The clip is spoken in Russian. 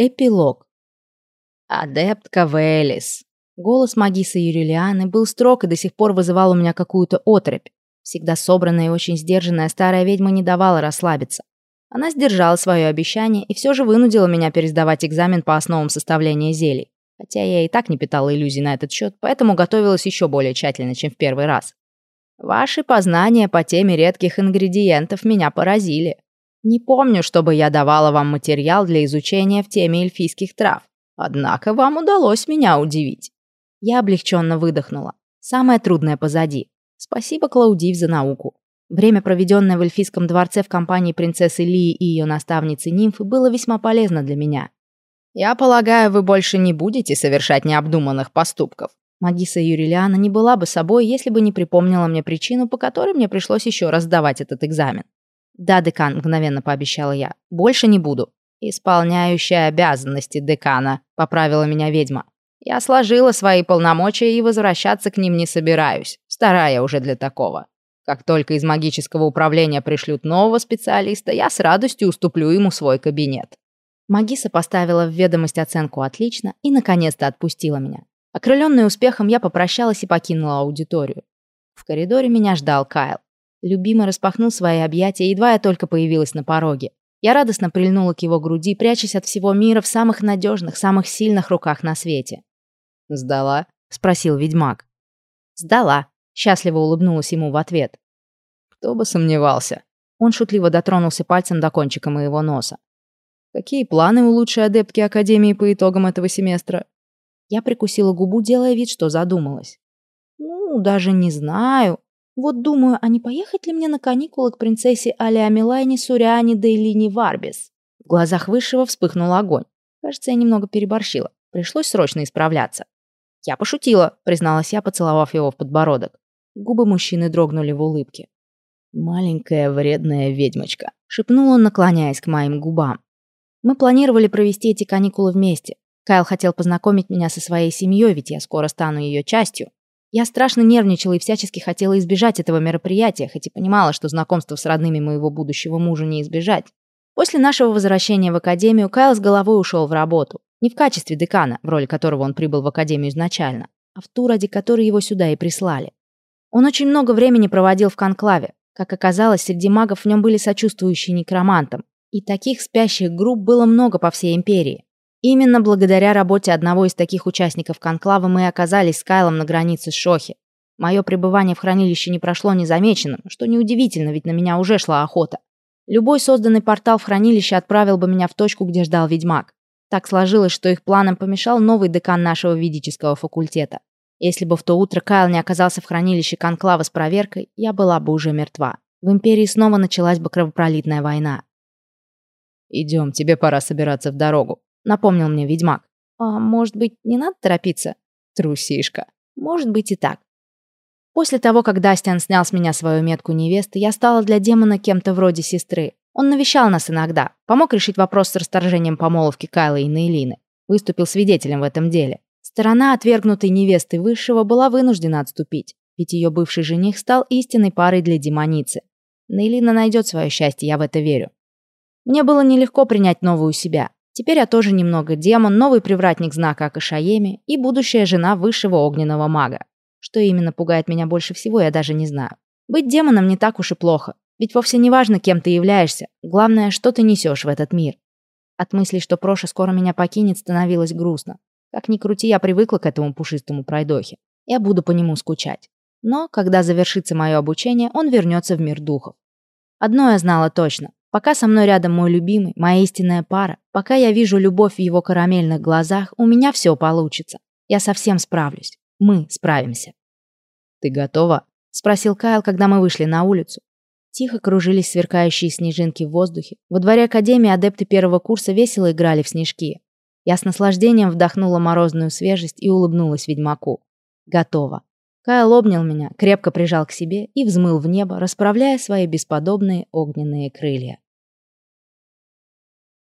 Эпилог. Адептка Велис. Голос магисы Юрилианы был строг и до сих пор вызывал у меня какую-то отрепь. Всегда собранная и очень сдержанная старая ведьма не давала расслабиться. Она сдержала свое обещание и все же вынудила меня пересдавать экзамен по основам составления зелий. Хотя я и так не питала иллюзий на этот счет, поэтому готовилась еще более тщательно, чем в первый раз. Ваши познания по теме редких ингредиентов меня поразили. Не помню, чтобы я давала вам материал для изучения в теме эльфийских трав. Однако вам удалось меня удивить. Я облегченно выдохнула. Самое трудное позади. Спасибо, Клаудив, за науку. Время, проведенное в эльфийском дворце в компании принцессы Лии и ее наставницы Нимфы, было весьма полезно для меня. «Я полагаю, вы больше не будете совершать необдуманных поступков». Магиса Юрилиана не была бы собой, если бы не припомнила мне причину, по которой мне пришлось еще раз сдавать этот экзамен. «Да, декан», — мгновенно пообещала я. «Больше не буду». «Исполняющая обязанности декана», — поправила меня ведьма. «Я сложила свои полномочия и возвращаться к ним не собираюсь. Старая уже для такого. Как только из магического управления пришлют нового специалиста, я с радостью уступлю ему свой кабинет». Магиса поставила в ведомость оценку «отлично» и, наконец-то, отпустила меня. Окрыленная успехом, я попрощалась и покинула аудиторию. В коридоре меня ждал Кайл. Любимый распахнул свои объятия, едва я только появилась на пороге. Я радостно прильнула к его груди, прячась от всего мира в самых надежных, самых сильных руках на свете. «Сдала?» — спросил ведьмак. «Сдала», Счастливо улыбнулась ему в ответ. Кто бы сомневался. Он шутливо дотронулся пальцем до кончика моего носа. Какие планы у лучшей адептки Академии по итогам этого семестра? Я прикусила губу, делая вид, что задумалась. Ну, даже не знаю. Вот думаю, а не поехать ли мне на каникулы к принцессе Алиамилайне Суриане Дейлини Варбис? В глазах Высшего вспыхнул огонь. Кажется, я немного переборщила. Пришлось срочно исправляться. Я пошутила, призналась я, поцеловав его в подбородок. Губы мужчины дрогнули в улыбке. «Маленькая вредная ведьмочка», — шепнул он, наклоняясь к моим губам. Мы планировали провести эти каникулы вместе. Кайл хотел познакомить меня со своей семьей, ведь я скоро стану ее частью. Я страшно нервничала и всячески хотела избежать этого мероприятия, хоть и понимала, что знакомство с родными моего будущего мужа не избежать. После нашего возвращения в академию Кайл с головой ушел в работу. Не в качестве декана, в роли которого он прибыл в академию изначально, а в ту, ради которой его сюда и прислали. Он очень много времени проводил в конклаве. Как оказалось, среди магов в нем были сочувствующие некромантам. И таких спящих групп было много по всей империи. Именно благодаря работе одного из таких участников конклава мы оказались с Кайлом на границе Шохи. Мое пребывание в хранилище не прошло незамеченным, что неудивительно, ведь на меня уже шла охота. Любой созданный портал в хранилище отправил бы меня в точку, где ждал ведьмак. Так сложилось, что их планам помешал новый декан нашего ведического факультета. Если бы в то утро Кайл не оказался в хранилище Конклава с проверкой, я была бы уже мертва. В Империи снова началась бы кровопролитная война. «Идем, тебе пора собираться в дорогу», — напомнил мне ведьмак. «А может быть, не надо торопиться?» «Трусишка». «Может быть и так». После того, как Дастиан снял с меня свою метку невесты, я стала для демона кем-то вроде сестры. Он навещал нас иногда, помог решить вопрос с расторжением помолвки Кайла и Нейлины, выступил свидетелем в этом деле. Сторона отвергнутой невесты Высшего была вынуждена отступить, ведь ее бывший жених стал истинной парой для демоницы. Нейлина найдет свое счастье, я в это верю. Мне было нелегко принять новую себя. Теперь я тоже немного демон, новый привратник знака Акашаеми и будущая жена высшего огненного мага. Что именно пугает меня больше всего, я даже не знаю. Быть демоном не так уж и плохо, ведь вовсе не важно, кем ты являешься. Главное, что ты несешь в этот мир. От мысли, что Проша скоро меня покинет, становилось грустно. Как ни крути, я привыкла к этому пушистому пройдохе. Я буду по нему скучать. Но, когда завершится мое обучение, он вернется в мир духов. Одно я знала точно. Пока со мной рядом мой любимый, моя истинная пара, пока я вижу любовь в его карамельных глазах, у меня все получится. Я совсем справлюсь. Мы справимся. «Ты готова?» — спросил Кайл, когда мы вышли на улицу. Тихо кружились сверкающие снежинки в воздухе. Во дворе Академии адепты первого курса весело играли в снежки. Я с наслаждением вдохнула морозную свежесть и улыбнулась ведьмаку. Готово. Кайл обнял меня, крепко прижал к себе и взмыл в небо, расправляя свои бесподобные огненные крылья.